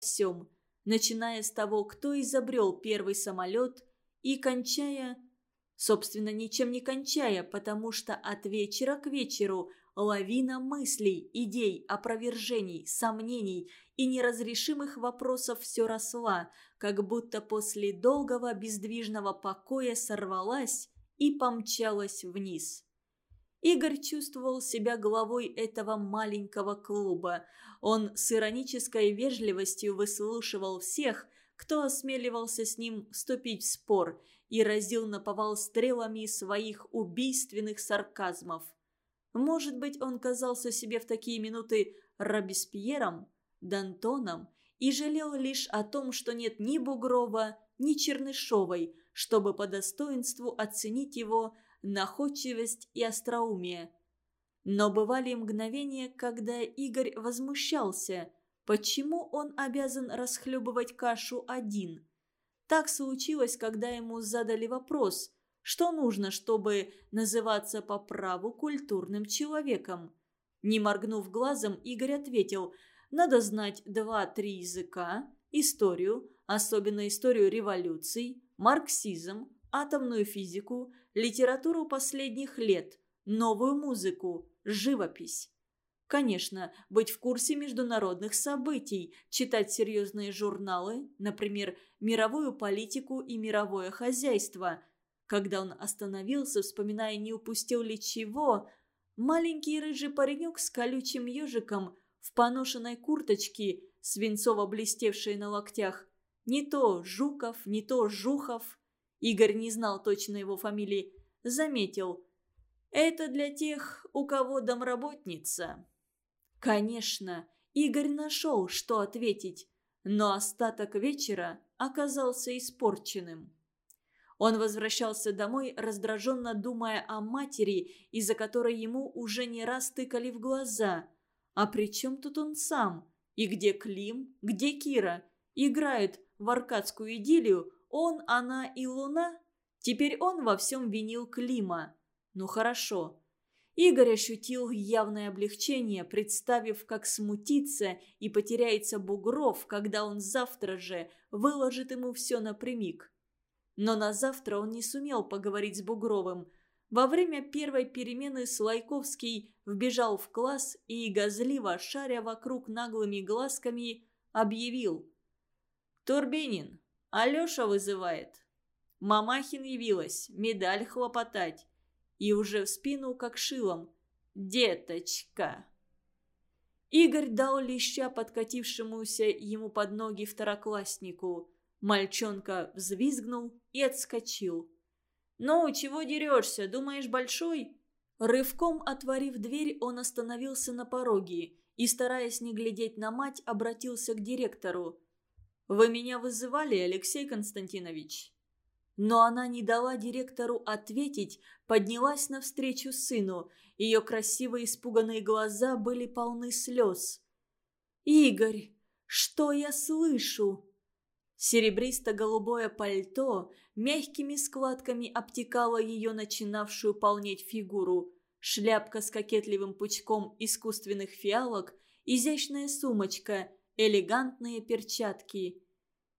всем, начиная с того, кто изобрел первый самолет, и кончая, собственно, ничем не кончая, потому что от вечера к вечеру лавина мыслей, идей, опровержений, сомнений и неразрешимых вопросов все росла, как будто после долгого бездвижного покоя сорвалась и помчалась вниз. Игорь чувствовал себя главой этого маленького клуба. Он с иронической вежливостью выслушивал всех, кто осмеливался с ним вступить в спор, и разил наповал стрелами своих убийственных сарказмов. Может быть, он казался себе в такие минуты Робеспьером, Д'Антоном и жалел лишь о том, что нет ни Бугрова, ни Чернышовой, чтобы по достоинству оценить его находчивость и остроумие. Но бывали мгновения, когда Игорь возмущался, почему он обязан расхлебывать кашу один. Так случилось, когда ему задали вопрос, что нужно, чтобы называться по праву культурным человеком. Не моргнув глазом, Игорь ответил, надо знать два-три языка, историю, особенно историю революций, марксизм, атомную физику, литературу последних лет, новую музыку, живопись. Конечно, быть в курсе международных событий, читать серьезные журналы, например, «Мировую политику» и «Мировое хозяйство». Когда он остановился, вспоминая, не упустил ли чего, маленький рыжий паренек с колючим ежиком в поношенной курточке, свинцово блестевшей на локтях, не то Жуков, не то Жухов – Игорь не знал точно его фамилии, заметил. «Это для тех, у кого домработница». Конечно, Игорь нашел, что ответить, но остаток вечера оказался испорченным. Он возвращался домой, раздраженно думая о матери, из-за которой ему уже не раз тыкали в глаза. А при чем тут он сам? И где Клим? Где Кира? Играет в аркадскую идиллию, он, она и Луна? Теперь он во всем винил Клима. Ну хорошо. Игорь ощутил явное облегчение, представив, как смутится и потеряется Бугров, когда он завтра же выложит ему все напрямик. Но на завтра он не сумел поговорить с Бугровым. Во время первой перемены Слайковский вбежал в класс и, газливо шаря вокруг наглыми глазками, объявил. «Турбинин, Алеша вызывает. Мамахин явилась, медаль хлопотать. И уже в спину, как шилом. «Деточка!» Игорь дал леща подкатившемуся ему под ноги второкласснику. Мальчонка взвизгнул и отскочил. «Ну, чего дерешься? Думаешь, большой?» Рывком отворив дверь, он остановился на пороге и, стараясь не глядеть на мать, обратился к директору. «Вы меня вызывали, Алексей Константинович?» Но она не дала директору ответить, поднялась навстречу сыну. Ее красивые испуганные глаза были полны слез. «Игорь, что я слышу?» Серебристо-голубое пальто мягкими складками обтекало ее начинавшую полнеть фигуру. Шляпка с кокетливым пучком искусственных фиалок, изящная сумочка – элегантные перчатки.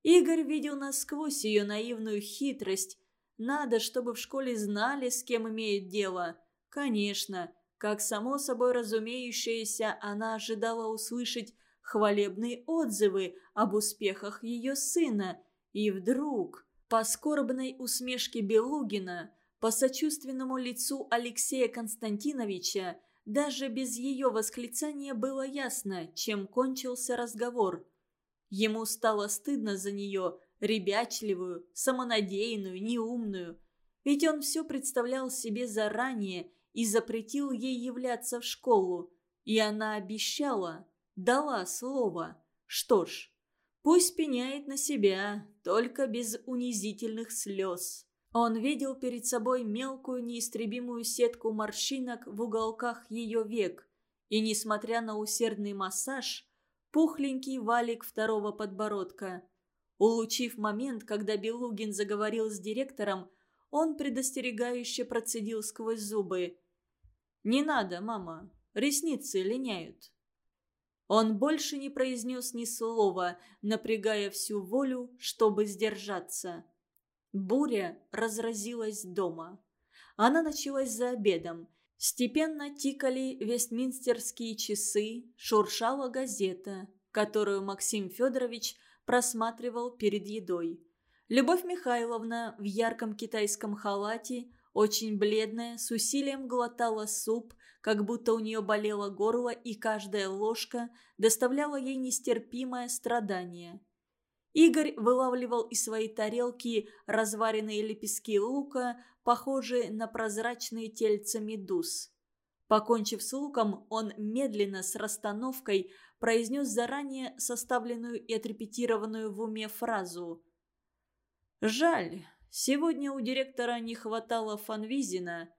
Игорь видел насквозь ее наивную хитрость. Надо, чтобы в школе знали, с кем имеют дело. Конечно, как само собой разумеющееся, она ожидала услышать хвалебные отзывы об успехах ее сына. И вдруг, по скорбной усмешке Белугина, по сочувственному лицу Алексея Константиновича, даже без ее восклицания было ясно, чем кончился разговор. Ему стало стыдно за нее, ребячливую, самонадеянную, неумную. Ведь он все представлял себе заранее и запретил ей являться в школу. И она обещала, дала слово. Что ж, пусть пеняет на себя, только без унизительных слез. Он видел перед собой мелкую неистребимую сетку морщинок в уголках ее век, и, несмотря на усердный массаж, пухленький валик второго подбородка. Улучив момент, когда Белугин заговорил с директором, он предостерегающе процедил сквозь зубы. «Не надо, мама, ресницы линяют». Он больше не произнес ни слова, напрягая всю волю, чтобы сдержаться. Буря разразилась дома. Она началась за обедом. Степенно тикали вестминстерские часы, шуршала газета, которую Максим Федорович просматривал перед едой. Любовь Михайловна в ярком китайском халате, очень бледная, с усилием глотала суп, как будто у нее болело горло, и каждая ложка доставляла ей нестерпимое страдание. Игорь вылавливал из своей тарелки разваренные лепестки лука, похожие на прозрачные тельца медуз. Покончив с луком, он медленно, с расстановкой, произнес заранее составленную и отрепетированную в уме фразу. «Жаль, сегодня у директора не хватало Фанвизина,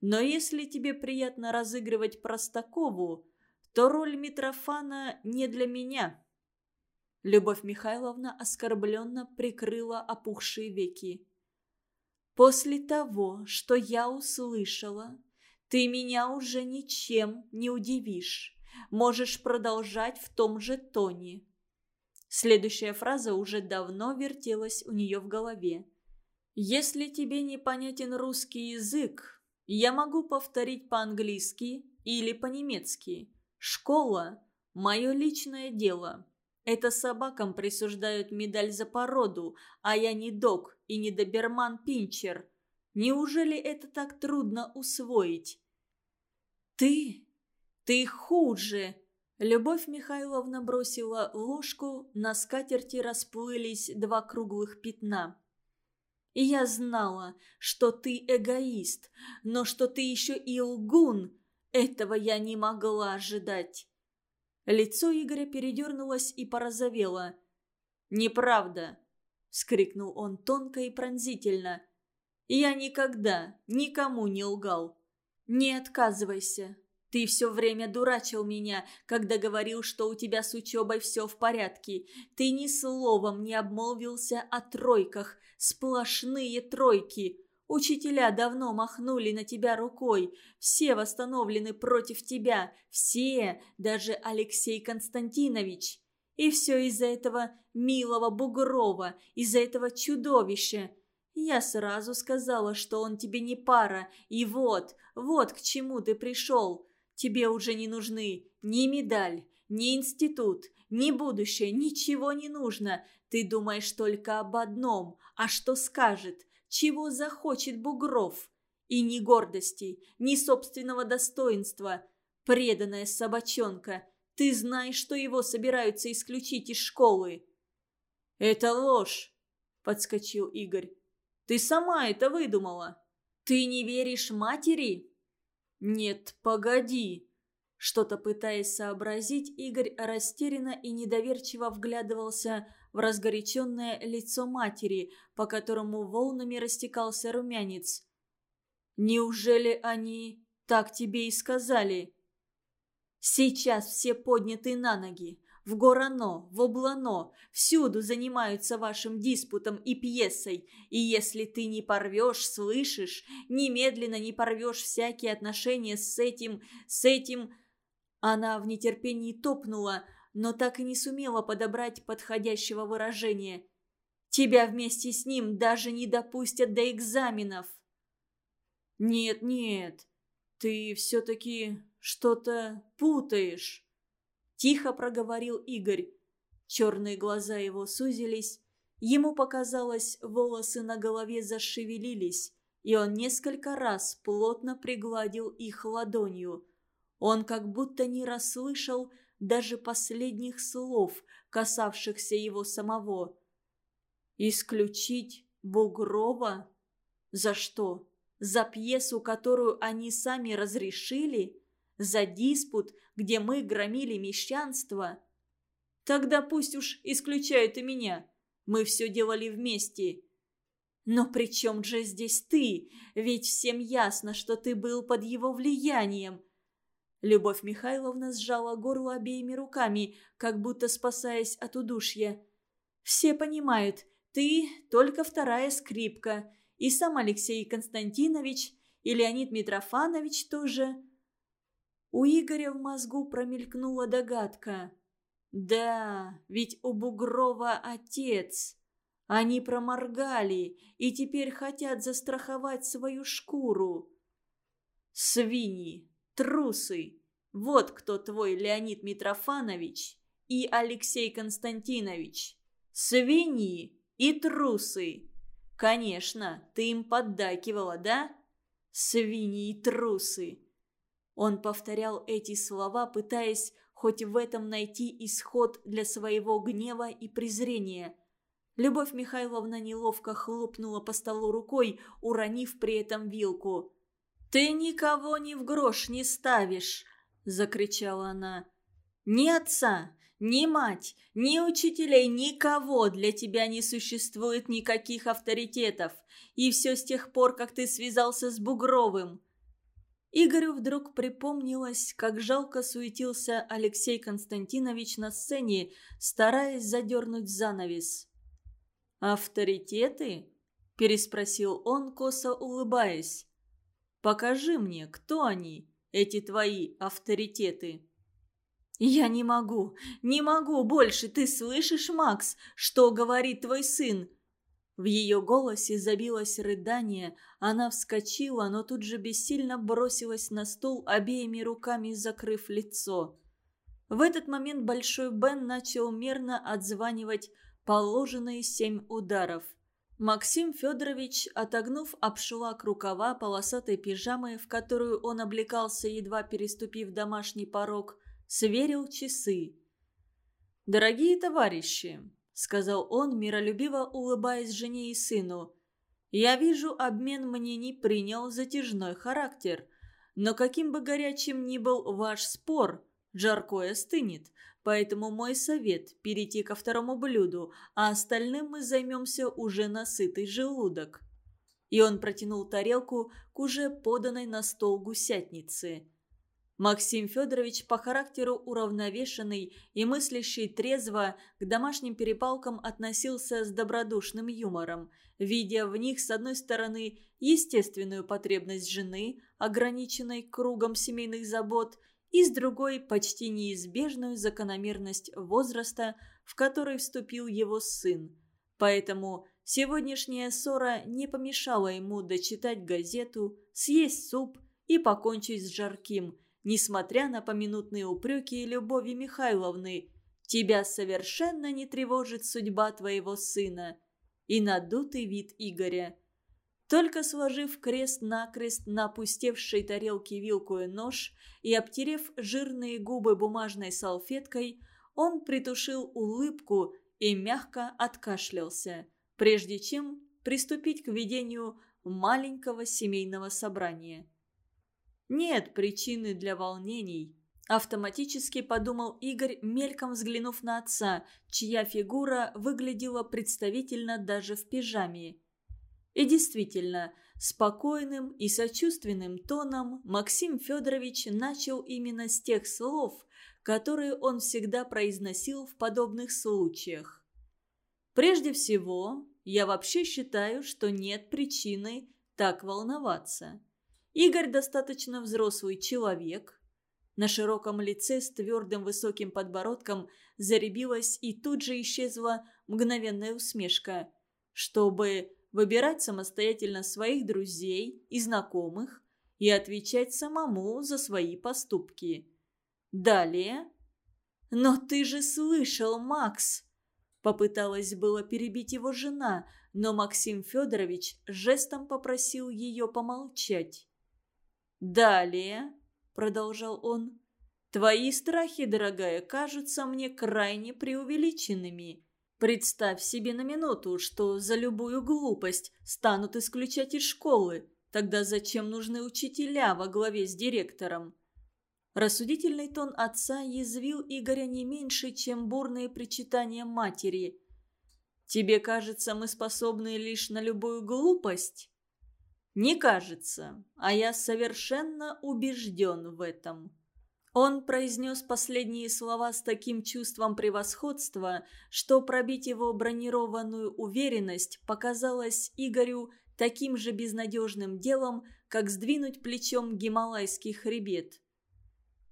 но если тебе приятно разыгрывать Простакову, то роль Митрофана не для меня». Любовь Михайловна оскорбленно прикрыла опухшие веки. «После того, что я услышала, ты меня уже ничем не удивишь. Можешь продолжать в том же тоне». Следующая фраза уже давно вертелась у нее в голове. «Если тебе непонятен русский язык, я могу повторить по-английски или по-немецки. Школа – мое личное дело. Это собакам присуждают медаль за породу, а я не дог и не доберман-пинчер. Неужели это так трудно усвоить? Ты? Ты хуже!» Любовь Михайловна бросила ложку, на скатерти расплылись два круглых пятна. «И я знала, что ты эгоист, но что ты еще и лгун, этого я не могла ожидать. Лицо Игоря передернулось и порозовело. «Неправда!» – вскрикнул он тонко и пронзительно. «Я никогда никому не лгал. Не отказывайся. Ты все время дурачил меня, когда говорил, что у тебя с учебой все в порядке. Ты ни словом не обмолвился о тройках. Сплошные тройки. Учителя давно махнули на тебя рукой. Все восстановлены против тебя. Все, даже Алексей Константинович. И все из-за этого милого Бугрова, из-за этого чудовища. Я сразу сказала, что он тебе не пара. И вот, вот к чему ты пришел. Тебе уже не нужны ни медаль, ни институт, ни будущее, ничего не нужно. Ты думаешь только об одном. А что скажет? Чего захочет Бугров. И ни гордости, ни собственного достоинства. Преданная собачонка, ты знаешь, что его собираются исключить из школы. «Это ложь», — подскочил Игорь. «Ты сама это выдумала. Ты не веришь матери?» «Нет, погоди», что-то пытаясь сообразить, Игорь растерянно и недоверчиво вглядывался в разгоряченное лицо матери, по которому волнами растекался румянец. «Неужели они так тебе и сказали?» «Сейчас все подняты на ноги. В Горано, в Облано, всюду занимаются вашим диспутом и пьесой. И если ты не порвешь, слышишь, немедленно не порвешь всякие отношения с этим, с этим...» Она в нетерпении топнула, но так и не сумела подобрать подходящего выражения. «Тебя вместе с ним даже не допустят до экзаменов!» «Нет, нет, ты все-таки что-то путаешь!» Тихо проговорил Игорь. Черные глаза его сузились. Ему показалось, волосы на голове зашевелились, и он несколько раз плотно пригладил их ладонью. Он как будто не расслышал даже последних слов, касавшихся его самого. «Исключить Бугрова? За что? За пьесу, которую они сами разрешили? За диспут, где мы громили мещанство? Тогда пусть уж исключают и меня. Мы все делали вместе». «Но при чем же здесь ты? Ведь всем ясно, что ты был под его влиянием. Любовь Михайловна сжала горло обеими руками, как будто спасаясь от удушья. «Все понимают, ты только вторая скрипка, и сам Алексей Константинович, и Леонид Митрофанович тоже». У Игоря в мозгу промелькнула догадка. Да, ведь у Бугрова отец. Они проморгали и теперь хотят застраховать свою шкуру. Свиньи, трусы. Вот кто твой Леонид Митрофанович и Алексей Константинович. Свиньи и трусы. Конечно, ты им поддакивала, да? Свиньи и трусы. Он повторял эти слова, пытаясь хоть в этом найти исход для своего гнева и презрения. Любовь Михайловна неловко хлопнула по столу рукой, уронив при этом вилку. «Ты никого ни в грош не ставишь!» – закричала она. «Ни отца, ни мать, ни учителей, никого для тебя не существует никаких авторитетов. И все с тех пор, как ты связался с Бугровым. Игорю вдруг припомнилось, как жалко суетился Алексей Константинович на сцене, стараясь задернуть занавес. «Авторитеты?» – переспросил он, косо улыбаясь. «Покажи мне, кто они, эти твои авторитеты?» «Я не могу, не могу больше, ты слышишь, Макс, что говорит твой сын? В ее голосе забилось рыдание, она вскочила, но тут же бессильно бросилась на стул, обеими руками закрыв лицо. В этот момент Большой Бен начал мерно отзванивать положенные семь ударов. Максим Федорович, отогнув обшлак рукава полосатой пижамы, в которую он облекался, едва переступив домашний порог, сверил часы. «Дорогие товарищи, — сказал он, миролюбиво улыбаясь жене и сыну. «Я вижу, обмен мнений принял затяжной характер. Но каким бы горячим ни был ваш спор, жаркое стынет. Поэтому мой совет – перейти ко второму блюду, а остальным мы займемся уже на сытый желудок». И он протянул тарелку к уже поданной на стол гусятнице. Максим Федорович по характеру уравновешенный и мыслящий трезво к домашним перепалкам относился с добродушным юмором, видя в них, с одной стороны, естественную потребность жены, ограниченной кругом семейных забот, и с другой – почти неизбежную закономерность возраста, в который вступил его сын. Поэтому сегодняшняя ссора не помешала ему дочитать газету, съесть суп и покончить с жарким – несмотря на поминутные упреки Любови Михайловны. Тебя совершенно не тревожит судьба твоего сына. И надутый вид Игоря. Только сложив крест-накрест на опустевшей тарелке вилку и нож и обтерев жирные губы бумажной салфеткой, он притушил улыбку и мягко откашлялся, прежде чем приступить к ведению маленького семейного собрания. Нет причины для волнений. Автоматически подумал Игорь, мельком взглянув на отца, чья фигура выглядела представительно даже в пижаме. И действительно, спокойным и сочувственным тоном Максим Федорович начал именно с тех слов, которые он всегда произносил в подобных случаях. Прежде всего, я вообще считаю, что нет причины так волноваться. Игорь достаточно взрослый человек. На широком лице с твердым высоким подбородком заребилась и тут же исчезла мгновенная усмешка. Чтобы выбирать самостоятельно своих друзей и знакомых и отвечать самому за свои поступки. Далее... «Но ты же слышал, Макс!» Попыталась было перебить его жена, но Максим Федорович жестом попросил ее помолчать. «Далее», — продолжал он, — «твои страхи, дорогая, кажутся мне крайне преувеличенными. Представь себе на минуту, что за любую глупость станут исключать из школы. Тогда зачем нужны учителя во главе с директором?» Рассудительный тон отца язвил Игоря не меньше, чем бурные причитания матери. «Тебе кажется, мы способны лишь на любую глупость?» «Не кажется, а я совершенно убежден в этом». Он произнес последние слова с таким чувством превосходства, что пробить его бронированную уверенность показалось Игорю таким же безнадежным делом, как сдвинуть плечом гималайский хребет.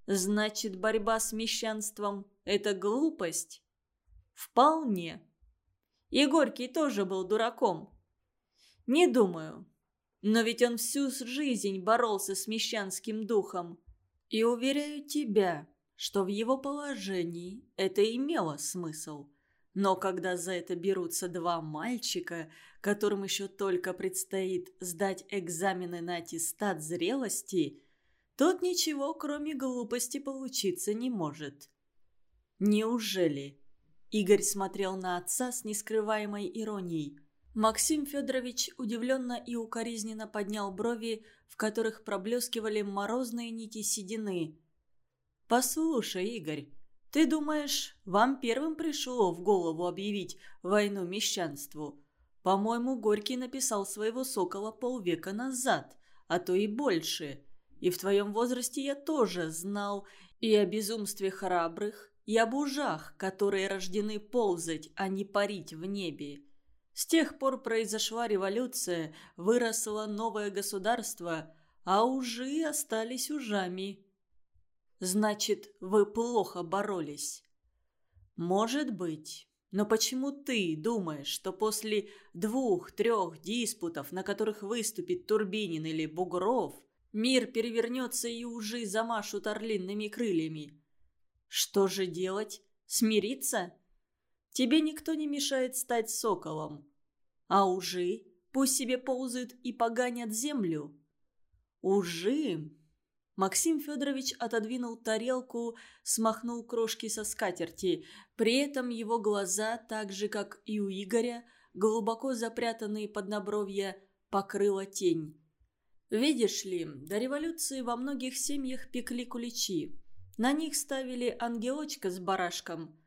«Значит, борьба с мещанством это глупость? Вполне. И тоже был дураком. Не думаю. Но ведь он всю жизнь боролся с мещанским духом. И уверяю тебя, что в его положении это имело смысл. Но когда за это берутся два мальчика, которым еще только предстоит сдать экзамены на аттестат зрелости, тут ничего, кроме глупости, получиться не может. Неужели? Игорь смотрел на отца с нескрываемой иронией. Максим Федорович удивленно и укоризненно поднял брови, в которых проблескивали морозные нити седины. «Послушай, Игорь, ты думаешь, вам первым пришло в голову объявить войну мещанству? По-моему, Горький написал своего «Сокола» полвека назад, а то и больше. И в твоем возрасте я тоже знал и о безумстве храбрых, и об ужах, которые рождены ползать, а не парить в небе. С тех пор произошла революция, выросло новое государство, а ужи остались ужами. Значит, вы плохо боролись. Может быть. Но почему ты думаешь, что после двух-трех диспутов, на которых выступит Турбинин или Бугров, мир перевернется и ужи замашут орлиными крыльями? Что же делать? Смириться? Тебе никто не мешает стать соколом. А ужи пусть себе ползают и поганят землю. Ужи... Максим Федорович отодвинул тарелку, смахнул крошки со скатерти. При этом его глаза, так же как и у Игоря, глубоко запрятанные под набровья, покрыла тень. Видишь ли, до революции во многих семьях пекли куличи. На них ставили ангелочка с барашком.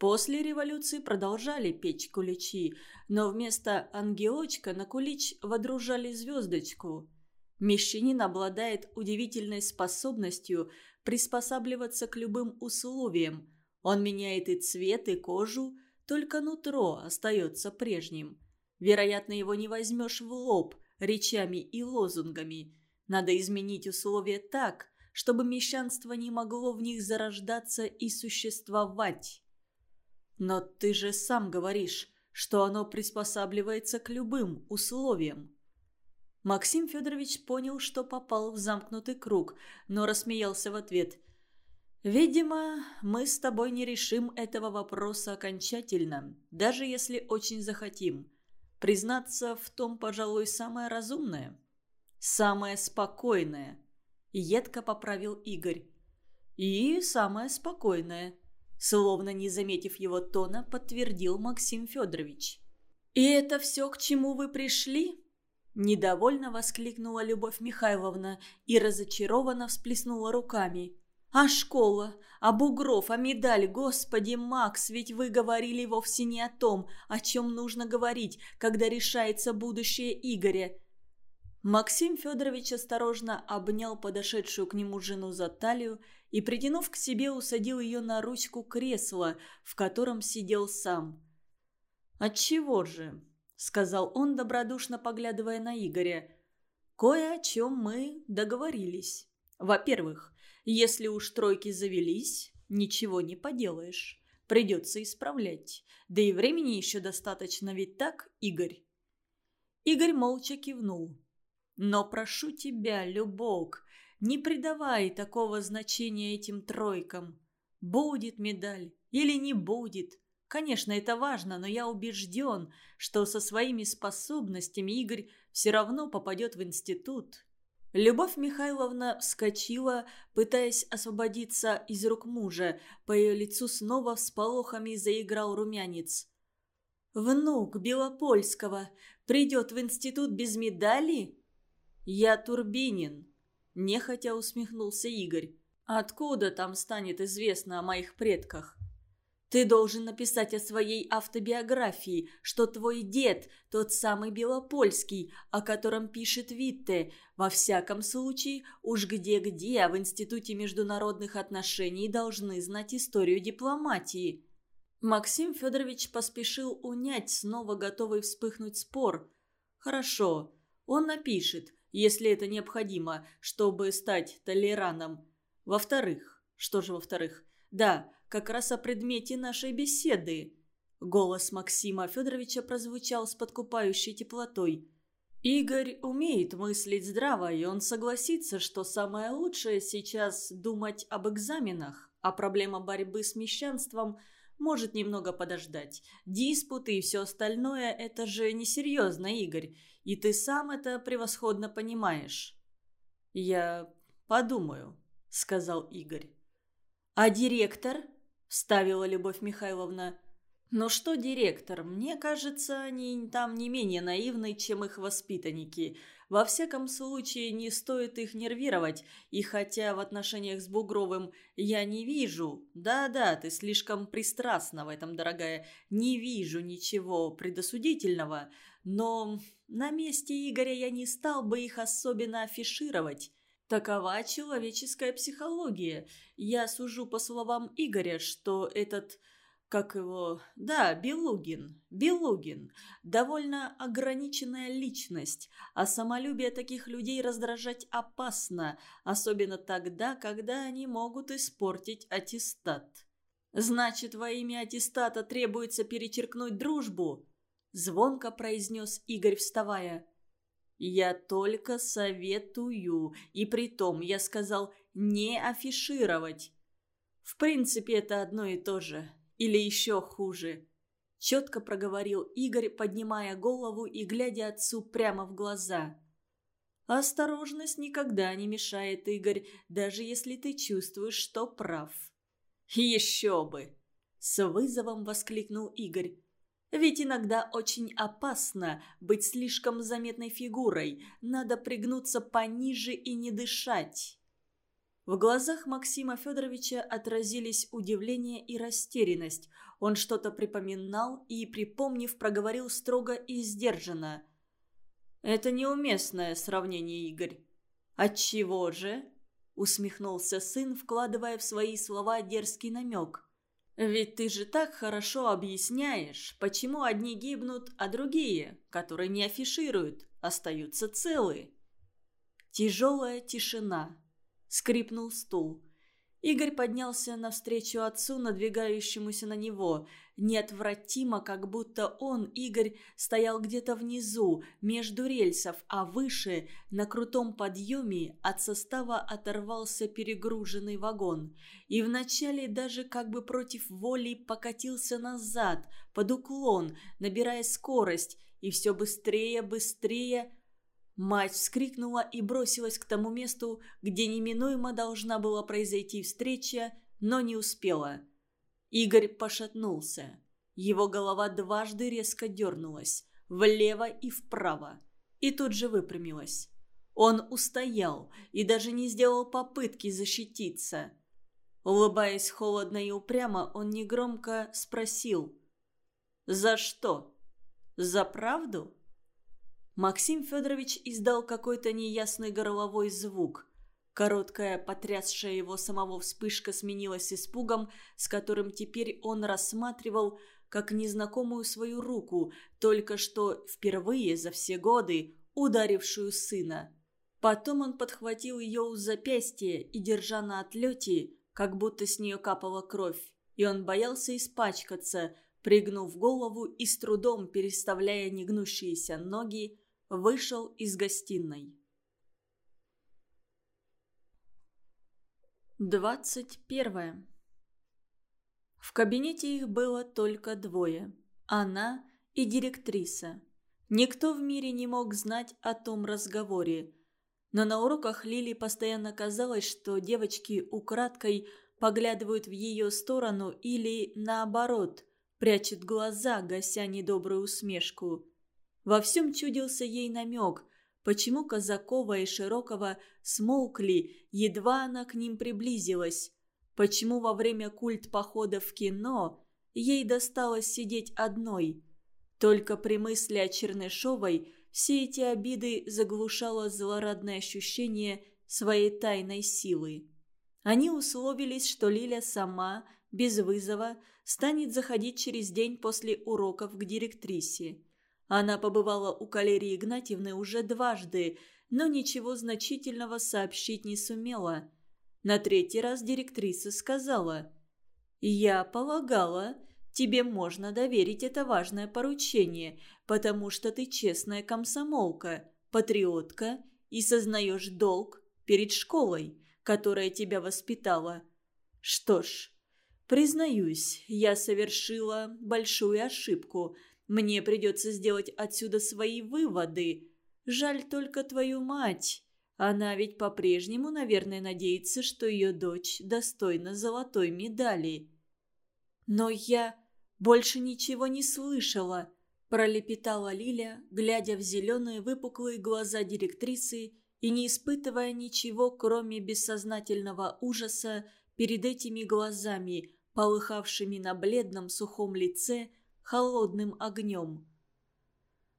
После революции продолжали печь куличи, но вместо ангелочка на кулич водружали звездочку. Мещанин обладает удивительной способностью приспосабливаться к любым условиям. Он меняет и цвет, и кожу, только нутро остается прежним. Вероятно, его не возьмешь в лоб речами и лозунгами. Надо изменить условия так, чтобы мещанство не могло в них зарождаться и существовать. Но ты же сам говоришь, что оно приспосабливается к любым условиям. Максим Федорович понял, что попал в замкнутый круг, но рассмеялся в ответ. «Видимо, мы с тобой не решим этого вопроса окончательно, даже если очень захотим. Признаться в том, пожалуй, самое разумное, самое спокойное – едко поправил Игорь. «И самое спокойное», словно не заметив его тона, подтвердил Максим Федорович. «И это все, к чему вы пришли?» Недовольно воскликнула Любовь Михайловна и разочарованно всплеснула руками. «А школа? А Бугров? А медаль? Господи, Макс, ведь вы говорили вовсе не о том, о чем нужно говорить, когда решается будущее Игоря. Максим Федорович осторожно обнял подошедшую к нему жену за талию и, притянув к себе, усадил ее на ручку кресла, в котором сидел сам. «Отчего же?» — сказал он, добродушно поглядывая на Игоря. «Кое о чем мы договорились. Во-первых, если уж тройки завелись, ничего не поделаешь. Придется исправлять. Да и времени еще достаточно, ведь так, Игорь?» Игорь молча кивнул. Но прошу тебя, Любок, не придавай такого значения этим тройкам. Будет медаль или не будет. Конечно, это важно, но я убежден, что со своими способностями Игорь все равно попадет в институт. Любовь Михайловна вскочила, пытаясь освободиться из рук мужа. По ее лицу снова всполохами заиграл румянец. «Внук Белопольского придет в институт без медали?» «Я Турбинин», – нехотя усмехнулся Игорь. «Откуда там станет известно о моих предках?» «Ты должен написать о своей автобиографии, что твой дед – тот самый Белопольский, о котором пишет Витте. Во всяком случае, уж где-где, в Институте международных отношений должны знать историю дипломатии». Максим Федорович поспешил унять снова готовый вспыхнуть спор. «Хорошо, он напишет, если это необходимо, чтобы стать толераном. Во-вторых, что же во-вторых? Да, как раз о предмете нашей беседы». Голос Максима Федоровича прозвучал с подкупающей теплотой. «Игорь умеет мыслить здраво, и он согласится, что самое лучшее сейчас думать об экзаменах, а проблема борьбы с мещанством может немного подождать. Диспуты и все остальное – это же несерьезно, Игорь, и ты сам это превосходно понимаешь». «Я подумаю», – сказал Игорь. «А директор?» – вставила Любовь Михайловна – но что директор? Мне кажется, они там не менее наивны, чем их воспитанники. Во всяком случае, не стоит их нервировать. И хотя в отношениях с Бугровым я не вижу... Да-да, ты слишком пристрастна в этом, дорогая. Не вижу ничего предосудительного. Но на месте Игоря я не стал бы их особенно афишировать. Такова человеческая психология. Я сужу по словам Игоря, что этот как его... Да, Белугин. Белугин. Довольно ограниченная личность, а самолюбие таких людей раздражать опасно, особенно тогда, когда они могут испортить аттестат. «Значит, во имя аттестата требуется перечеркнуть дружбу?» Звонко произнес Игорь, вставая. «Я только советую, и при том я сказал не афишировать. В принципе, это одно и то же. Или еще хуже. Четко проговорил Игорь, поднимая голову и глядя отцу прямо в глаза. «Осторожность никогда не мешает, Игорь, даже если ты чувствуешь, что прав». «Еще бы!» – с вызовом воскликнул Игорь. «Ведь иногда очень опасно быть слишком заметной фигурой. Надо пригнуться пониже и не дышать». В глазах Максима Федоровича отразились удивление и растерянность. Он что-то припоминал и, припомнив, проговорил строго и сдержанно. «Это неуместное сравнение, Игорь». «Отчего же?» – усмехнулся сын, вкладывая в свои слова дерзкий намек. «Ведь ты же так хорошо объясняешь, почему одни гибнут, а другие, которые не афишируют, остаются целы». Тяжелая тишина скрипнул стул. Игорь поднялся навстречу отцу, надвигающемуся на него. Неотвратимо, как будто он, Игорь, стоял где-то внизу, между рельсов, а выше, на крутом подъеме, от состава оторвался перегруженный вагон. И вначале даже как бы против воли покатился назад, под уклон, набирая скорость, и все быстрее, быстрее Мать вскрикнула и бросилась к тому месту, где неминуемо должна была произойти встреча, но не успела. Игорь пошатнулся. Его голова дважды резко дернулась, влево и вправо, и тут же выпрямилась. Он устоял и даже не сделал попытки защититься. Улыбаясь холодно и упрямо, он негромко спросил «За что? За правду?» Максим Федорович издал какой-то неясный горловой звук. Короткая, потрясшая его самого вспышка сменилась испугом, с которым теперь он рассматривал как незнакомую свою руку, только что впервые за все годы ударившую сына. Потом он подхватил ее у запястья и, держа на отлете, как будто с нее капала кровь, и он боялся испачкаться, пригнув голову и с трудом переставляя негнущиеся ноги, вышел из гостиной. Двадцать первое. В кабинете их было только двое. Она и директриса. Никто в мире не мог знать о том разговоре. Но на уроках Лили постоянно казалось, что девочки украдкой поглядывают в ее сторону или, наоборот, прячут глаза, гася недобрую усмешку. Во всем чудился ей намек, почему Казакова и Широкова смолкли, едва она к ним приблизилась, почему во время культ похода в кино ей досталось сидеть одной. Только при мысли о Чернышовой все эти обиды заглушало злорадное ощущение своей тайной силы. Они условились, что Лиля сама, без вызова, станет заходить через день после уроков к директрисе. Она побывала у Калерии Игнатьевны уже дважды, но ничего значительного сообщить не сумела. На третий раз директриса сказала «Я полагала, тебе можно доверить это важное поручение, потому что ты честная комсомолка, патриотка и сознаешь долг перед школой, которая тебя воспитала. Что ж, признаюсь, я совершила большую ошибку. Мне придется сделать отсюда свои выводы. Жаль только твою мать. Она ведь по-прежнему, наверное, надеется, что ее дочь достойна золотой медали. Но я больше ничего не слышала, пролепетала Лиля, глядя в зеленые выпуклые глаза директрисы и не испытывая ничего, кроме бессознательного ужаса перед этими глазами, полыхавшими на бледном сухом лице холодным огнем.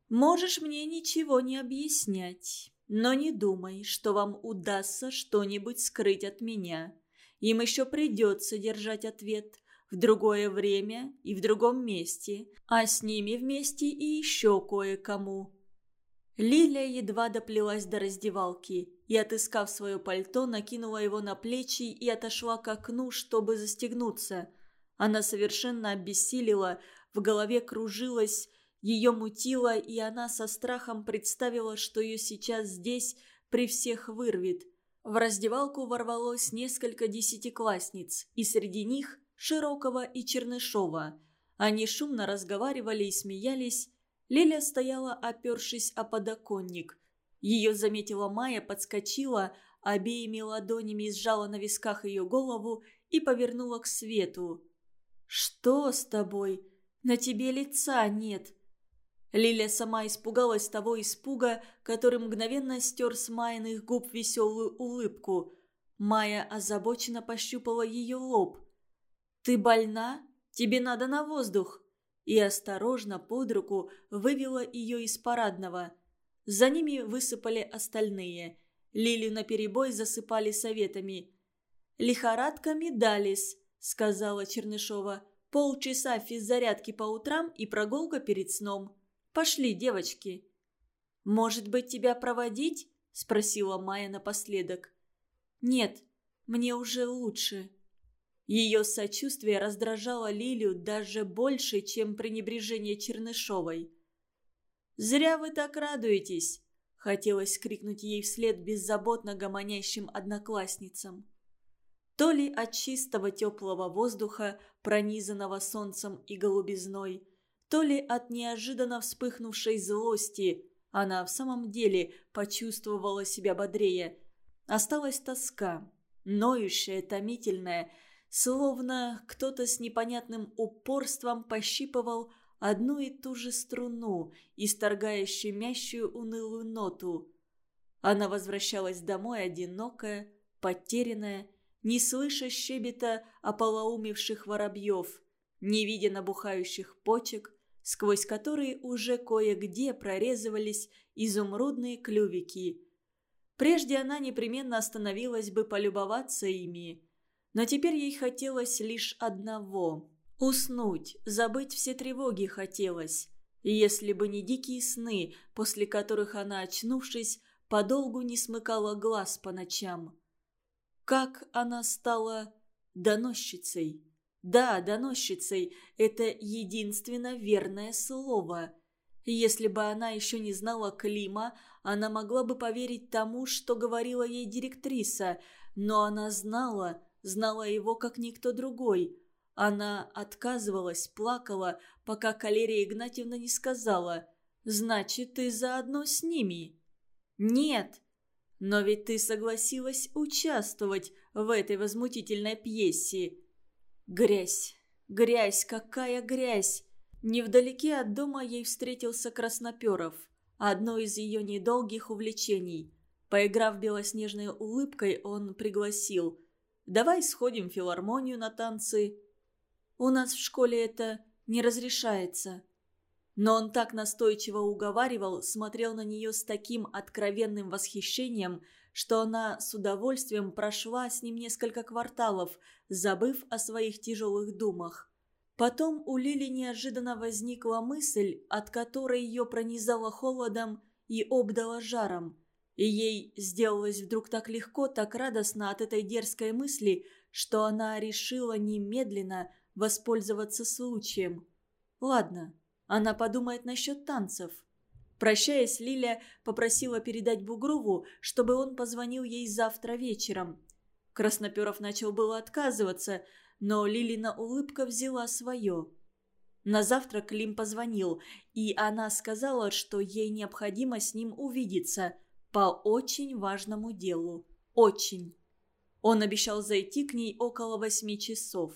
«Можешь мне ничего не объяснять, но не думай, что вам удастся что-нибудь скрыть от меня. Им еще придется держать ответ в другое время и в другом месте, а с ними вместе и еще кое-кому». Лилия едва доплелась до раздевалки и, отыскав свое пальто, накинула его на плечи и отошла к окну, чтобы застегнуться. Она совершенно обессилила, в голове кружилась, ее мутило, и она со страхом представила, что ее сейчас здесь при всех вырвет. В раздевалку ворвалось несколько десятиклассниц, и среди них Широкого и Чернышова. Они шумно разговаривали и смеялись. Лиля стояла, опершись о подоконник. Ее заметила Майя, подскочила, обеими ладонями сжала на висках ее голову и повернула к свету. «Что с тобой? На тебе лица нет!» Лиля сама испугалась того испуга, который мгновенно стер с Майиных губ веселую улыбку. Майя озабоченно пощупала ее лоб. «Ты больна? Тебе надо на воздух!» И осторожно под руку вывела ее из парадного. За ними высыпали остальные. Лилию наперебой засыпали советами. «Лихорадка медалис», — сказала Чернышова. «Полчаса физзарядки по утрам и прогулка перед сном. Пошли, девочки». «Может быть, тебя проводить?» — спросила Майя напоследок. «Нет, мне уже лучше». Ее сочувствие раздражало Лилию даже больше, чем пренебрежение Чернышовой. «Зря вы так радуетесь!» – хотелось крикнуть ей вслед беззаботно гомонящим одноклассницам. То ли от чистого теплого воздуха, пронизанного солнцем и голубизной, то ли от неожиданно вспыхнувшей злости, она в самом деле почувствовала себя бодрее. Осталась тоска, ноющая, томительная – Словно кто-то с непонятным упорством пощипывал одну и ту же струну, исторгая щемящую унылую ноту. Она возвращалась домой одинокая, потерянная, не слыша щебета ополоумевших воробьев, не видя набухающих почек, сквозь которые уже кое-где прорезывались изумрудные клювики. Прежде она непременно остановилась бы полюбоваться ими, но теперь ей хотелось лишь одного – уснуть, забыть все тревоги хотелось. И если бы не дикие сны, после которых она, очнувшись, подолгу не смыкала глаз по ночам. Как она стала доносчицей? Да, доносчицей – это единственно верное слово. Если бы она еще не знала Клима, она могла бы поверить тому, что говорила ей директриса, но она знала – знала его как никто другой. Она отказывалась, плакала, пока Калерия Игнатьевна не сказала «Значит, ты заодно с ними?» «Нет!» «Но ведь ты согласилась участвовать в этой возмутительной пьесе!» «Грязь! Грязь! Какая грязь!» Невдалеке от дома ей встретился Красноперов, одно из ее недолгих увлечений. Поиграв белоснежной улыбкой, он пригласил – Давай сходим в филармонию на танцы. У нас в школе это не разрешается. Но он так настойчиво уговаривал, смотрел на нее с таким откровенным восхищением, что она с удовольствием прошла с ним несколько кварталов, забыв о своих тяжелых думах. Потом у Лили неожиданно возникла мысль, от которой ее пронизало холодом и обдало жаром. И ей сделалось вдруг так легко, так радостно от этой дерзкой мысли, что она решила немедленно воспользоваться случаем. Ладно, она подумает насчет танцев. Прощаясь, Лиля попросила передать Бугрову, чтобы он позвонил ей завтра вечером. Красноперов начал было отказываться, но Лилина улыбка взяла свое. На завтра Клим позвонил, и она сказала, что ей необходимо с ним увидеться по очень важному делу. Очень. Он обещал зайти к ней около восьми часов.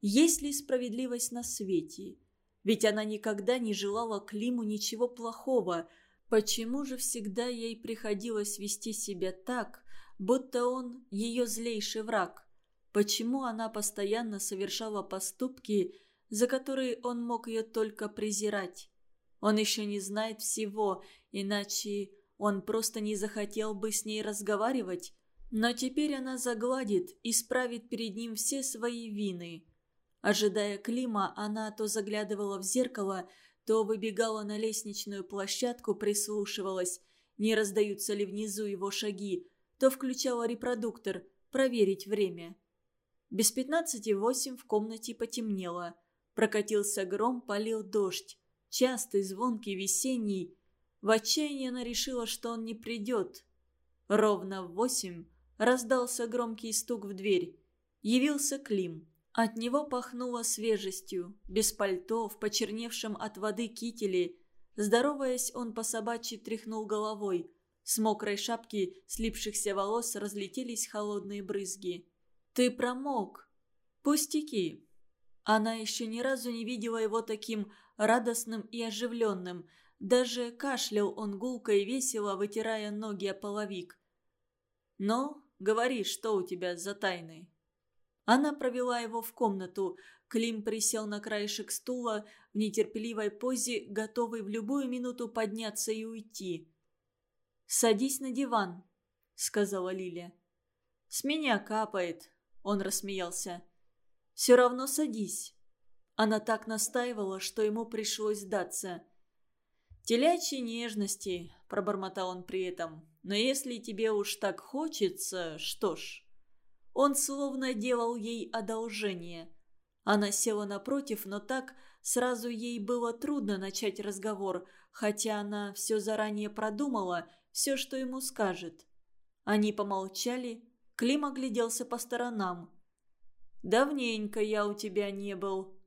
Есть ли справедливость на свете? Ведь она никогда не желала Климу ничего плохого. Почему же всегда ей приходилось вести себя так, будто он ее злейший враг? Почему она постоянно совершала поступки, за которые он мог ее только презирать? Он еще не знает всего, иначе он просто не захотел бы с ней разговаривать. Но теперь она загладит, и исправит перед ним все свои вины. Ожидая Клима, она то заглядывала в зеркало, то выбегала на лестничную площадку, прислушивалась, не раздаются ли внизу его шаги, то включала репродуктор, проверить время. Без пятнадцати восемь в комнате потемнело. Прокатился гром, полил дождь. Частый, звонкий, весенний. В отчаянии она решила, что он не придет. Ровно в восемь раздался громкий стук в дверь. Явился Клим. От него пахнуло свежестью, без пальто, в почерневшем от воды кителе. Здороваясь, он по собачьи тряхнул головой. С мокрой шапки слипшихся волос разлетелись холодные брызги. «Ты промок!» «Пустяки!» Она еще ни разу не видела его таким радостным и оживленным. Даже кашлял он гулко и весело, вытирая ноги о половик. «Но, говори, что у тебя за тайны?» Она провела его в комнату. Клим присел на краешек стула в нетерпеливой позе, готовый в любую минуту подняться и уйти. «Садись на диван», — сказала Лиля. «С меня капает», — он рассмеялся. «Все равно садись». Она так настаивала, что ему пришлось сдаться. «Телячьи нежности», — пробормотал он при этом. «Но если тебе уж так хочется, что ж...» Он словно делал ей одолжение. Она села напротив, но так сразу ей было трудно начать разговор, хотя она все заранее продумала, все, что ему скажет. Они помолчали, Клим огляделся по сторонам. «Давненько я у тебя не был».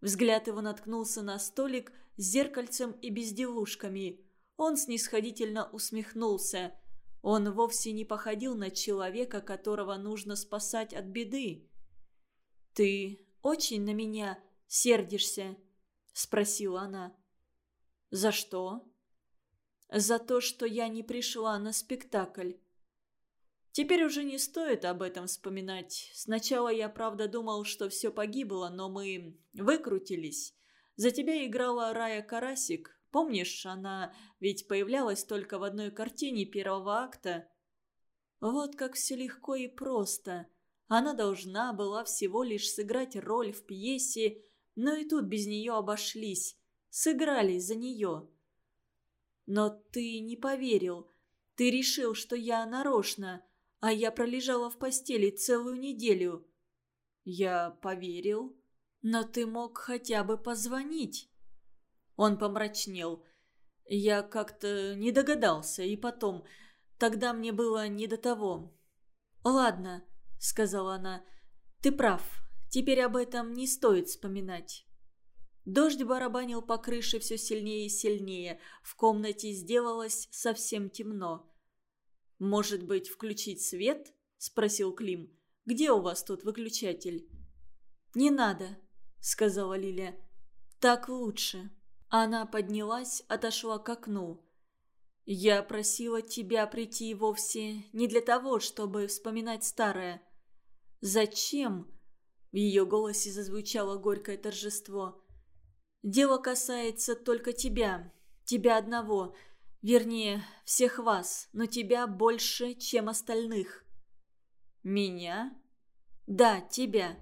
Взгляд его наткнулся на столик с зеркальцем и безделушками. Он снисходительно усмехнулся – он вовсе не походил на человека, которого нужно спасать от беды. «Ты очень на меня сердишься?» – спросила она. «За что?» «За то, что я не пришла на спектакль». Теперь уже не стоит об этом вспоминать. Сначала я, правда, думал, что все погибло, но мы выкрутились. За тебя играла Рая Карасик, Помнишь, она ведь появлялась только в одной картине первого акта? Вот как все легко и просто. Она должна была всего лишь сыграть роль в пьесе, но и тут без нее обошлись. Сыграли за нее. Но ты не поверил. Ты решил, что я нарочно, а я пролежала в постели целую неделю. Я поверил. Но ты мог хотя бы позвонить. Он помрачнел. Я как-то не догадался, и потом... Тогда мне было не до того. «Ладно», — сказала она, — «ты прав. Теперь об этом не стоит вспоминать». Дождь барабанил по крыше все сильнее и сильнее. В комнате сделалось совсем темно. «Может быть, включить свет?» – спросил Клим. «Где у вас тут выключатель?» «Не надо», – сказала Лиля. «Так лучше». Она поднялась, отошла к окну. «Я просила тебя прийти вовсе не для того, чтобы вспоминать старое. Зачем?» В ее голосе зазвучало горькое торжество. «Дело касается только тебя, тебя одного, вернее, всех вас, но тебя больше, чем остальных». «Меня?» «Да, тебя.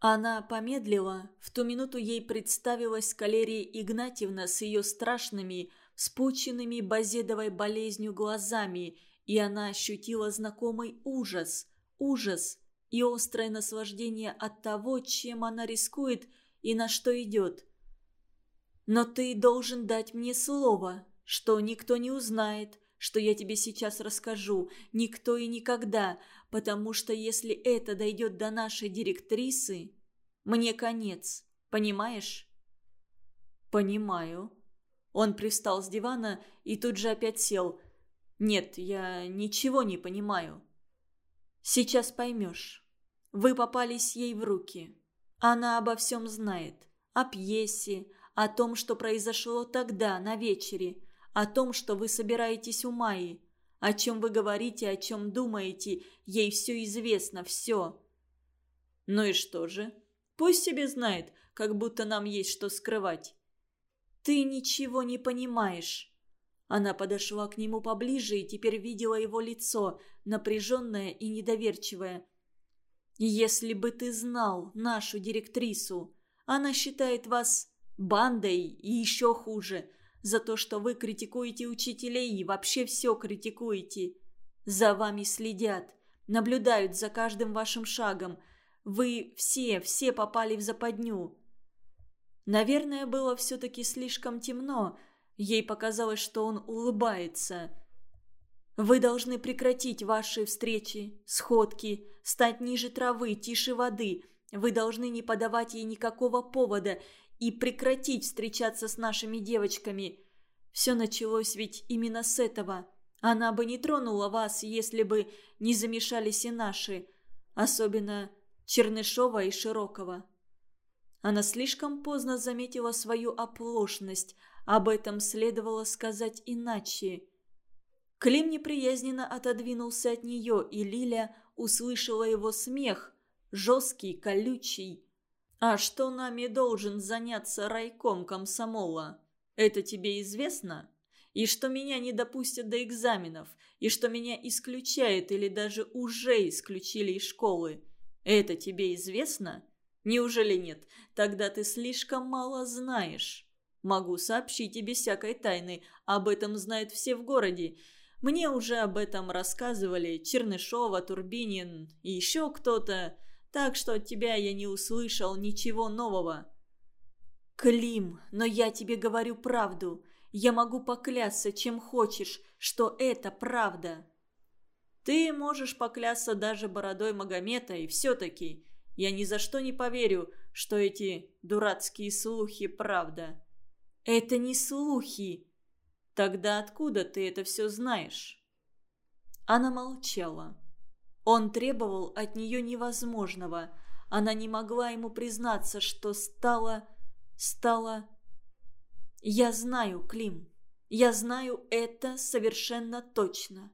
Она помедлила. В ту минуту ей представилась Калерия Игнатьевна с ее страшными, спученными базедовой болезнью глазами, и она ощутила знакомый ужас. Ужас. и острое наслаждение от того, чем она рискует и на что идет. «Но ты должен дать мне слово, что никто не узнает, что я тебе сейчас расскажу, никто и никогда, потому что если это дойдет до нашей директрисы, мне конец, понимаешь?» «Понимаю». Он пристал с дивана и тут же опять сел. «Нет, я ничего не понимаю». «Сейчас поймешь. Вы попались ей в руки. Она обо всем знает. О пьесе, о том, что произошло тогда, на вечере, о том, что вы собираетесь у Майи. О чем вы говорите, о чем думаете, ей все известно, все». «Ну и что же? Пусть себе знает, как будто нам есть что скрывать». «Ты ничего не понимаешь». Она подошла к нему поближе и теперь видела его лицо, напряженное и недоверчивое. «Если бы ты знал нашу директрису, она считает вас бандой и еще хуже, за то, что вы критикуете учителей и вообще все критикуете. За вами следят, наблюдают за каждым вашим шагом. Вы все, все попали в западню. Наверное, было все-таки слишком темно. Ей показалось, что он улыбается. «Вы должны прекратить ваши встречи, сходки, стать ниже травы, тише воды. Вы должны не подавать ей никакого повода и прекратить встречаться с нашими девочками. Все началось ведь именно с этого. Она бы не тронула вас, если бы не замешались и наши, особенно Чернышова и Широкого. Она слишком поздно заметила свою оплошность. Об этом следовало сказать иначе. Клим неприязненно отодвинулся от нее, и Лиля услышала его смех, жесткий, колючий. «А что нами должен заняться райком комсомола? Это тебе известно? И что меня не допустят до экзаменов, и что меня исключают или даже уже исключили из школы? Это тебе известно?» Неужели нет? Тогда ты слишком мало знаешь. Могу сообщить тебе всякой тайны. Об этом знают все в городе. Мне уже об этом рассказывали Чернышова, Турбинин и еще кто-то. Так что от тебя я не услышал ничего нового. Клим, но я тебе говорю правду. Я могу поклясться, чем хочешь, что это правда. Ты можешь поклясться даже бородой Магомета, и все-таки я ни за что не поверю, что эти дурацкие слухи правда. Это не слухи. Тогда откуда ты это все знаешь? Она молчала. Он требовал от нее невозможного. Она не могла ему признаться, что стала... стала... Я знаю, Клим. Я знаю это совершенно точно.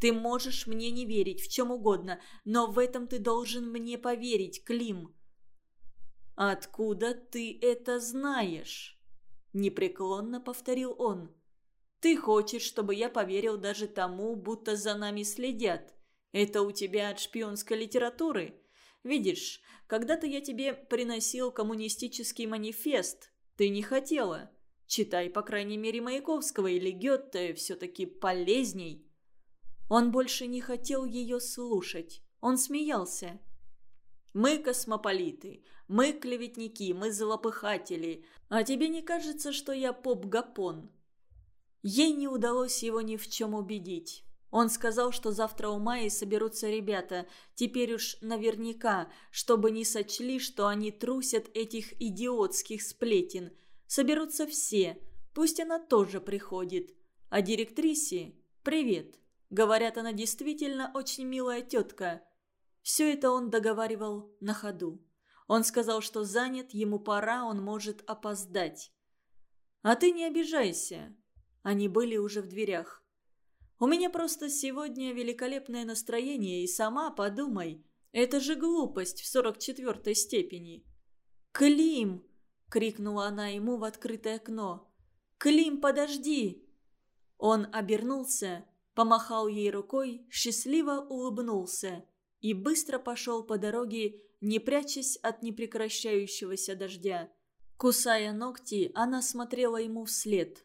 Ты можешь мне не верить в чем угодно, но в этом ты должен мне поверить, Клим». «Откуда ты это знаешь?» Непреклонно повторил он. «Ты хочешь, чтобы я поверил даже тому, будто за нами следят. Это у тебя от шпионской литературы. Видишь, когда-то я тебе приносил коммунистический манифест. Ты не хотела. Читай, по крайней мере, Маяковского или Гетте, все-таки полезней». Он больше не хотел ее слушать. Он смеялся. «Мы космополиты, мы клеветники, мы злопыхатели. А тебе не кажется, что я поп-гапон?» Ей не удалось его ни в чем убедить. Он сказал, что завтра у Майи соберутся ребята, теперь уж наверняка, чтобы не сочли, что они трусят этих идиотских сплетен. Соберутся все, пусть она тоже приходит. А директрисе привет. Говорят, она действительно очень милая тетка. Все это он договаривал на ходу. Он сказал, что занят, ему пора, он может опоздать. «А ты не обижайся». Они были уже в дверях. «У меня просто сегодня великолепное настроение, и сама подумай. Это же глупость в сорок четвертой степени». «Клим!» — крикнула она ему в открытое окно. «Клим, подожди!» Он обернулся помахал ей рукой, счастливо улыбнулся и быстро пошел по дороге, не прячась от непрекращающегося дождя. Кусая ногти, она смотрела ему вслед.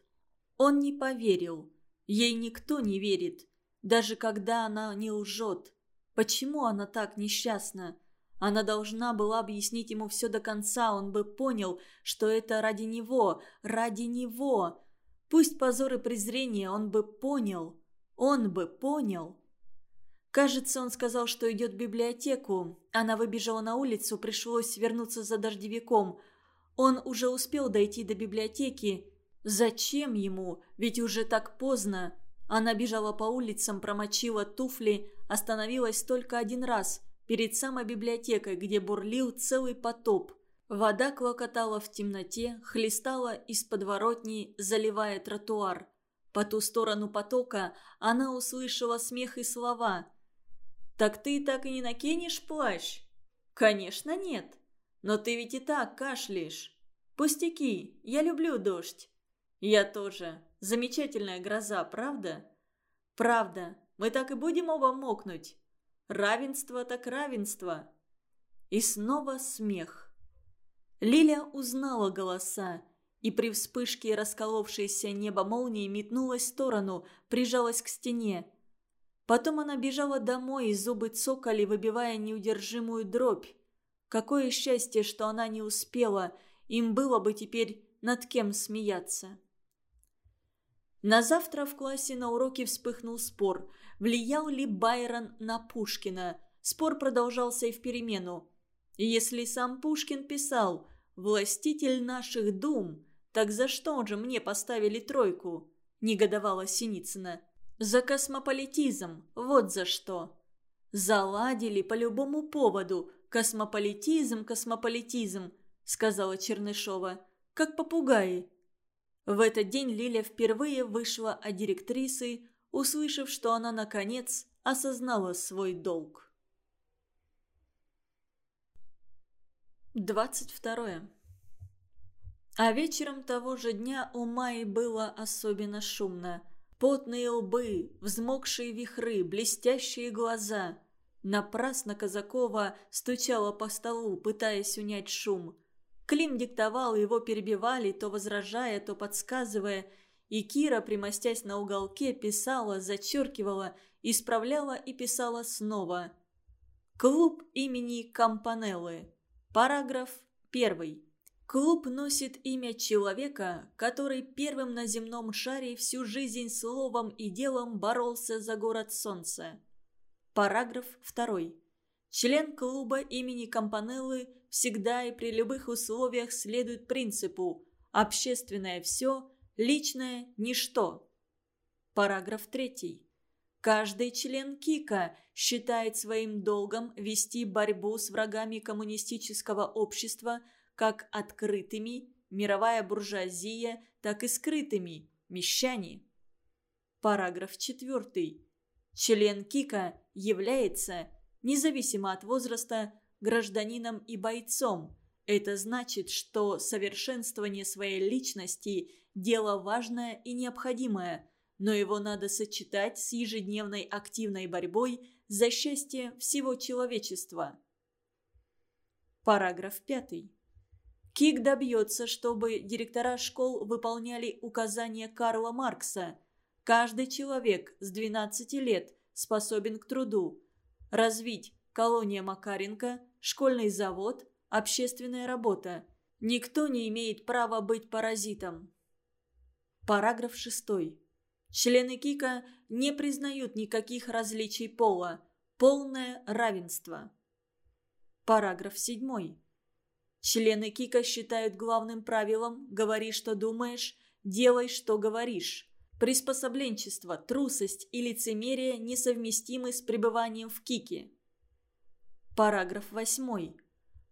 Он не поверил. Ей никто не верит, даже когда она не лжет. Почему она так несчастна? Она должна была объяснить ему все до конца, он бы понял, что это ради него, ради него. Пусть позор и презрение, он бы понял. Он бы понял. Кажется, он сказал, что идет в библиотеку. Она выбежала на улицу, пришлось вернуться за дождевиком. Он уже успел дойти до библиотеки. Зачем ему? Ведь уже так поздно. Она бежала по улицам, промочила туфли, остановилась только один раз – перед самой библиотекой, где бурлил целый потоп. Вода клокотала в темноте, хлестала из подворотни, заливая тротуар. По ту сторону потока она услышала смех и слова. «Так ты так и не накинешь плащ?» «Конечно нет. Но ты ведь и так кашляешь. Пустяки, я люблю дождь». «Я тоже. Замечательная гроза, правда?» «Правда. Мы так и будем оба мокнуть». Равенство так равенство. И снова смех. Лиля узнала голоса, и при вспышке расколовшееся небо молнии метнулась в сторону, прижалась к стене. Потом она бежала домой, и зубы цокали, выбивая неудержимую дробь. Какое счастье, что она не успела, им было бы теперь над кем смеяться. На завтра в классе на уроке вспыхнул спор – влиял ли Байрон на Пушкина. Спор продолжался и в перемену. Если сам Пушкин писал «Властитель наших дум», так за что же мне поставили тройку? Негодовала Синицына. За космополитизм, вот за что. Заладили по любому поводу. Космополитизм, космополитизм, сказала Чернышова. Как попугаи. В этот день Лиля впервые вышла от директрисы услышав, что она, наконец, осознала свой долг. 22. А вечером того же дня у Майи было особенно шумно. Потные лбы, взмокшие вихры, блестящие глаза. Напрасно Казакова стучала по столу, пытаясь унять шум. Клим диктовал, его перебивали, то возражая, то подсказывая – и Кира, примостясь на уголке, писала, зачеркивала, исправляла и писала снова. Клуб имени Кампанеллы. Параграф 1. Клуб носит имя человека, который первым на земном шаре всю жизнь словом и делом боролся за город солнца. Параграф 2. Член клуба имени Кампанеллы всегда и при любых условиях следует принципу «общественное все – Личное – ничто. Параграф 3. Каждый член КИКа считает своим долгом вести борьбу с врагами коммунистического общества как открытыми, мировая буржуазия, так и скрытыми, мещане. Параграф 4. Член КИКа является, независимо от возраста, гражданином и бойцом. Это значит, что совершенствование своей личности – дело важное и необходимое, но его надо сочетать с ежедневной активной борьбой за счастье всего человечества. Параграф 5. КИК добьется, чтобы директора школ выполняли указания Карла Маркса. Каждый человек с 12 лет способен к труду. Развить колония Макаренко, школьный завод, общественная работа. Никто не имеет права быть паразитом. Параграф 6. Члены КИКа не признают никаких различий пола. Полное равенство. Параграф 7. Члены КИКа считают главным правилом «говори, что думаешь, делай, что говоришь». Приспособленчество, трусость и лицемерие несовместимы с пребыванием в КИКе. Параграф 8.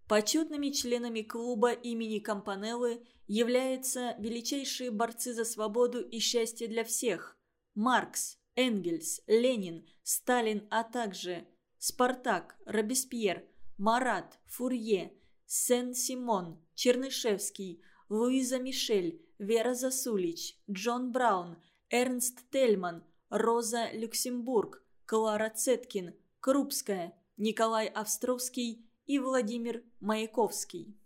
Почетными членами клуба имени Кампанеллы являются величайшие борцы за свободу и счастье для всех – Маркс, Энгельс, Ленин, Сталин, а также Спартак, Робеспьер, Марат, Фурье, Сен-Симон, Чернышевский, Луиза Мишель, Вера Засулич, Джон Браун, Эрнст Тельман, Роза Люксембург, Клара Цеткин, Крупская, Николай Австровский и Владимир Маяковский.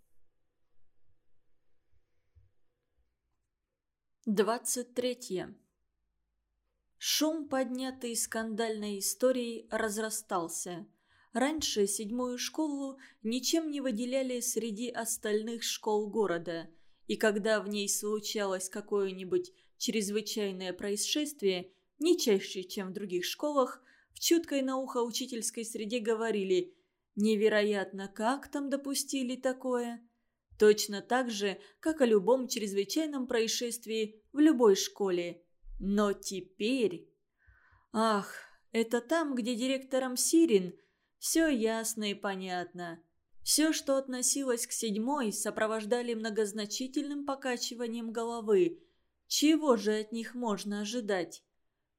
23. Шум, поднятый скандальной историей, разрастался. Раньше седьмую школу ничем не выделяли среди остальных школ города, и когда в ней случалось какое-нибудь чрезвычайное происшествие, не чаще, чем в других школах, в чуткой на ухо учительской среде говорили «Невероятно, как там допустили такое?» Точно так же, как о любом чрезвычайном происшествии в любой школе. Но теперь... Ах, это там, где директором Сирин. Все ясно и понятно. Все, что относилось к седьмой, сопровождали многозначительным покачиванием головы. Чего же от них можно ожидать?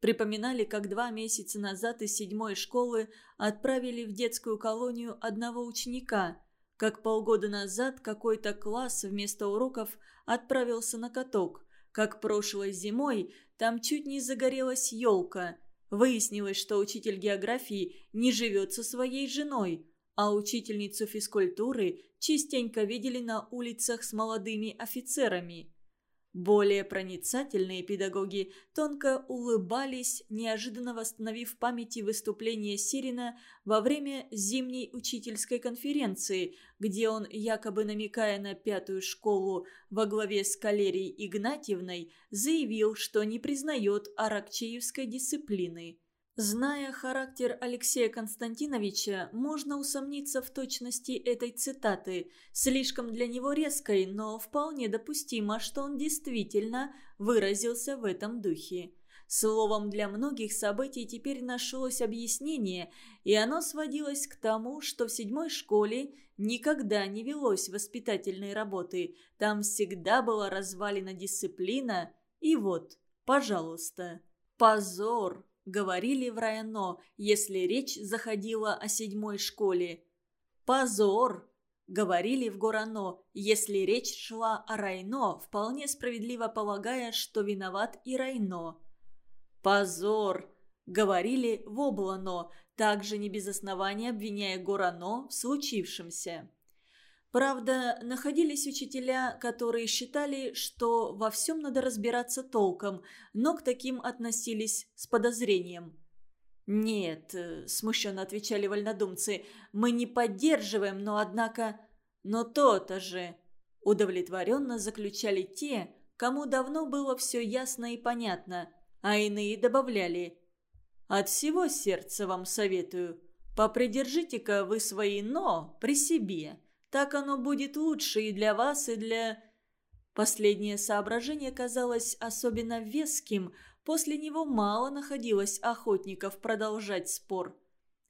Припоминали, как два месяца назад из седьмой школы отправили в детскую колонию одного ученика, как полгода назад какой-то класс вместо уроков отправился на каток, как прошлой зимой там чуть не загорелась елка. Выяснилось, что учитель географии не живет со своей женой, а учительницу физкультуры частенько видели на улицах с молодыми офицерами. Более проницательные педагоги тонко улыбались, неожиданно восстановив в памяти выступление Сирина во время зимней учительской конференции, где он, якобы намекая на пятую школу во главе с Калерией Игнатьевной, заявил, что не признает аракчеевской дисциплины. Зная характер Алексея Константиновича, можно усомниться в точности этой цитаты, слишком для него резкой, но вполне допустимо, что он действительно выразился в этом духе. Словом, для многих событий теперь нашлось объяснение, и оно сводилось к тому, что в седьмой школе никогда не велось воспитательной работы, там всегда была развалена дисциплина, и вот, пожалуйста, позор! Говорили в Райно, если речь заходила о седьмой школе. «Позор!» – говорили в Горано, если речь шла о Райно, вполне справедливо полагая, что виноват и Райно. «Позор!» – говорили в Облано, также не без основания обвиняя Горано в случившемся. Правда, находились учителя, которые считали, что во всем надо разбираться толком, но к таким относились с подозрением. «Нет», – смущенно отвечали вольнодумцы, – «мы не поддерживаем, но однако...» «Но то-то же!» – удовлетворенно заключали те, кому давно было все ясно и понятно, а иные добавляли «От всего сердца вам советую, попридержите-ка вы свои «но» при себе». Так оно будет лучше и для вас, и для...» Последнее соображение казалось особенно веским, после него мало находилось охотников продолжать спор.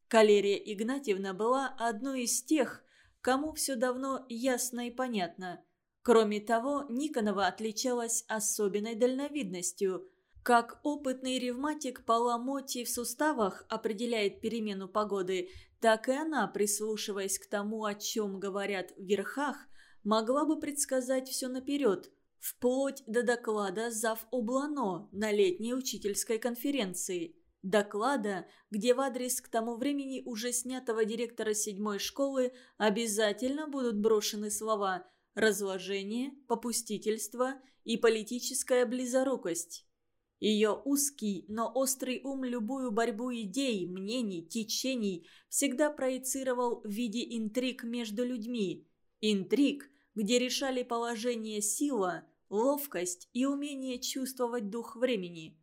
Калерия Игнатьевна была одной из тех, кому все давно ясно и понятно. Кроме того, Никонова отличалась особенной дальновидностью. Как опытный ревматик по ломоте в суставах определяет перемену погоды, так и она, прислушиваясь к тому, о чем говорят в верхах, могла бы предсказать все наперед, вплоть до доклада зав. Облано на летней учительской конференции. Доклада, где в адрес к тому времени уже снятого директора седьмой школы обязательно будут брошены слова «разложение», «попустительство» и «политическая близорукость». Ее узкий, но острый ум любую борьбу идей, мнений, течений всегда проецировал в виде интриг между людьми. Интриг, где решали положение сила, ловкость и умение чувствовать дух времени.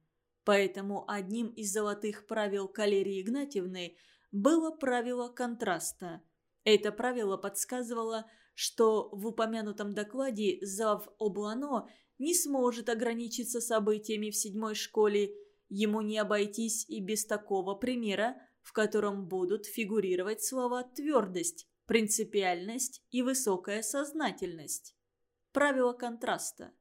Поэтому одним из золотых правил Калерии Игнатьевны было правило контраста. Это правило подсказывало, что в упомянутом докладе зав. Облано – не сможет ограничиться событиями в седьмой школе. Ему не обойтись и без такого примера, в котором будут фигурировать слова «твердость», «принципиальность» и «высокая сознательность». Правило контраста.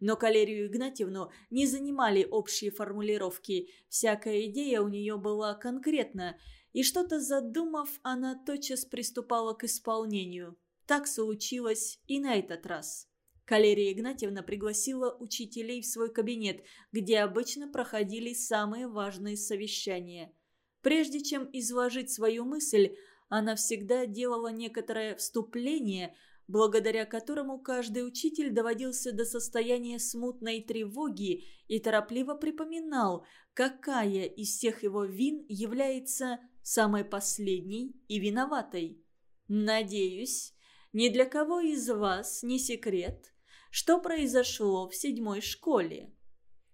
Но Калерию Игнатьевну не занимали общие формулировки, всякая идея у нее была конкретна, и что-то задумав, она тотчас приступала к исполнению. Так случилось и на этот раз. Калерия Игнатьевна пригласила учителей в свой кабинет, где обычно проходили самые важные совещания. Прежде чем изложить свою мысль, она всегда делала некоторое вступление, благодаря которому каждый учитель доводился до состояния смутной тревоги и торопливо припоминал, какая из всех его вин является самой последней и виноватой. «Надеюсь, ни для кого из вас не секрет, что произошло в седьмой школе?»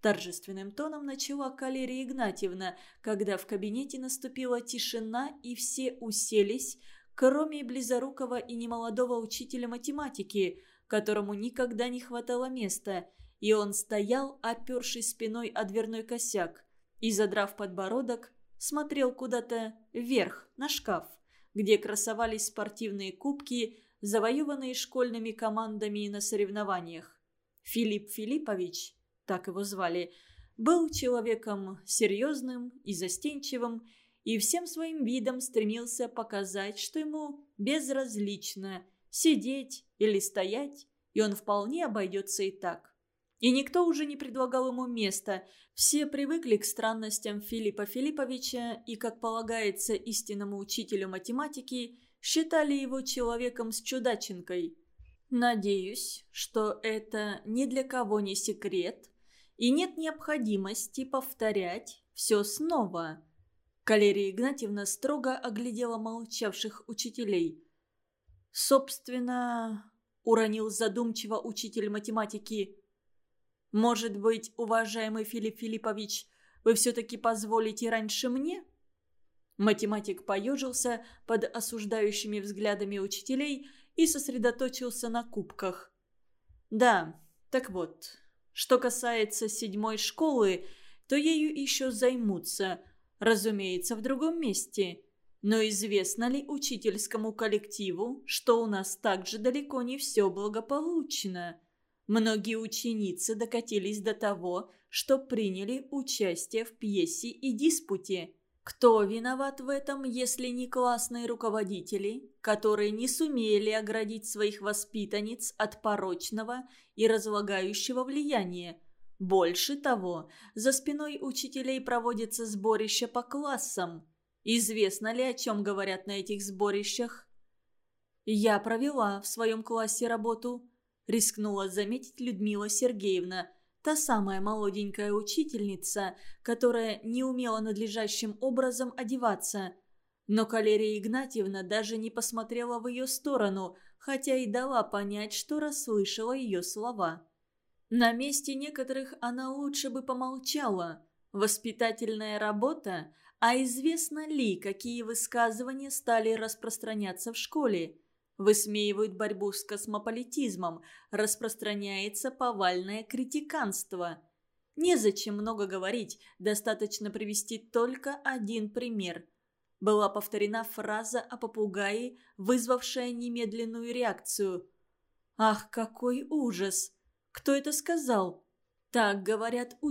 Торжественным тоном начала Калерия Игнатьевна, когда в кабинете наступила тишина и все уселись, кроме близорукого и немолодого учителя математики, которому никогда не хватало места, и он стоял, опершись спиной о дверной косяк, и, задрав подбородок, смотрел куда-то вверх, на шкаф, где красовались спортивные кубки, завоеванные школьными командами на соревнованиях. Филипп Филиппович, так его звали, был человеком серьезным и застенчивым, и всем своим видом стремился показать, что ему безразлично сидеть или стоять, и он вполне обойдется и так. И никто уже не предлагал ему места. Все привыкли к странностям Филиппа Филипповича и, как полагается истинному учителю математики, считали его человеком с чудаченкой. Надеюсь, что это ни для кого не секрет, и нет необходимости повторять все снова. Калерия Игнатьевна строго оглядела молчавших учителей. «Собственно...» — уронил задумчиво учитель математики. «Может быть, уважаемый Филипп Филиппович, вы все-таки позволите раньше мне?» Математик поежился под осуждающими взглядами учителей и сосредоточился на кубках. «Да, так вот, что касается седьмой школы, то ею еще займутся – Разумеется, в другом месте. Но известно ли учительскому коллективу, что у нас также далеко не все благополучно? Многие ученицы докатились до того, что приняли участие в пьесе и диспуте. Кто виноват в этом, если не классные руководители, которые не сумели оградить своих воспитанниц от порочного и разлагающего влияния? Больше того, за спиной учителей проводится сборище по классам. Известно ли, о чем говорят на этих сборищах? «Я провела в своем классе работу», – рискнула заметить Людмила Сергеевна, та самая молоденькая учительница, которая не умела надлежащим образом одеваться. Но Калерия Игнатьевна даже не посмотрела в ее сторону, хотя и дала понять, что расслышала ее слова. На месте некоторых она лучше бы помолчала. Воспитательная работа, а известно ли, какие высказывания стали распространяться в школе? Высмеивают борьбу с космополитизмом, распространяется повальное критиканство. Незачем много говорить, достаточно привести только один пример. Была повторена фраза о попугае, вызвавшая немедленную реакцию. «Ах, какой ужас!» Кто это сказал? Так говорят учителя.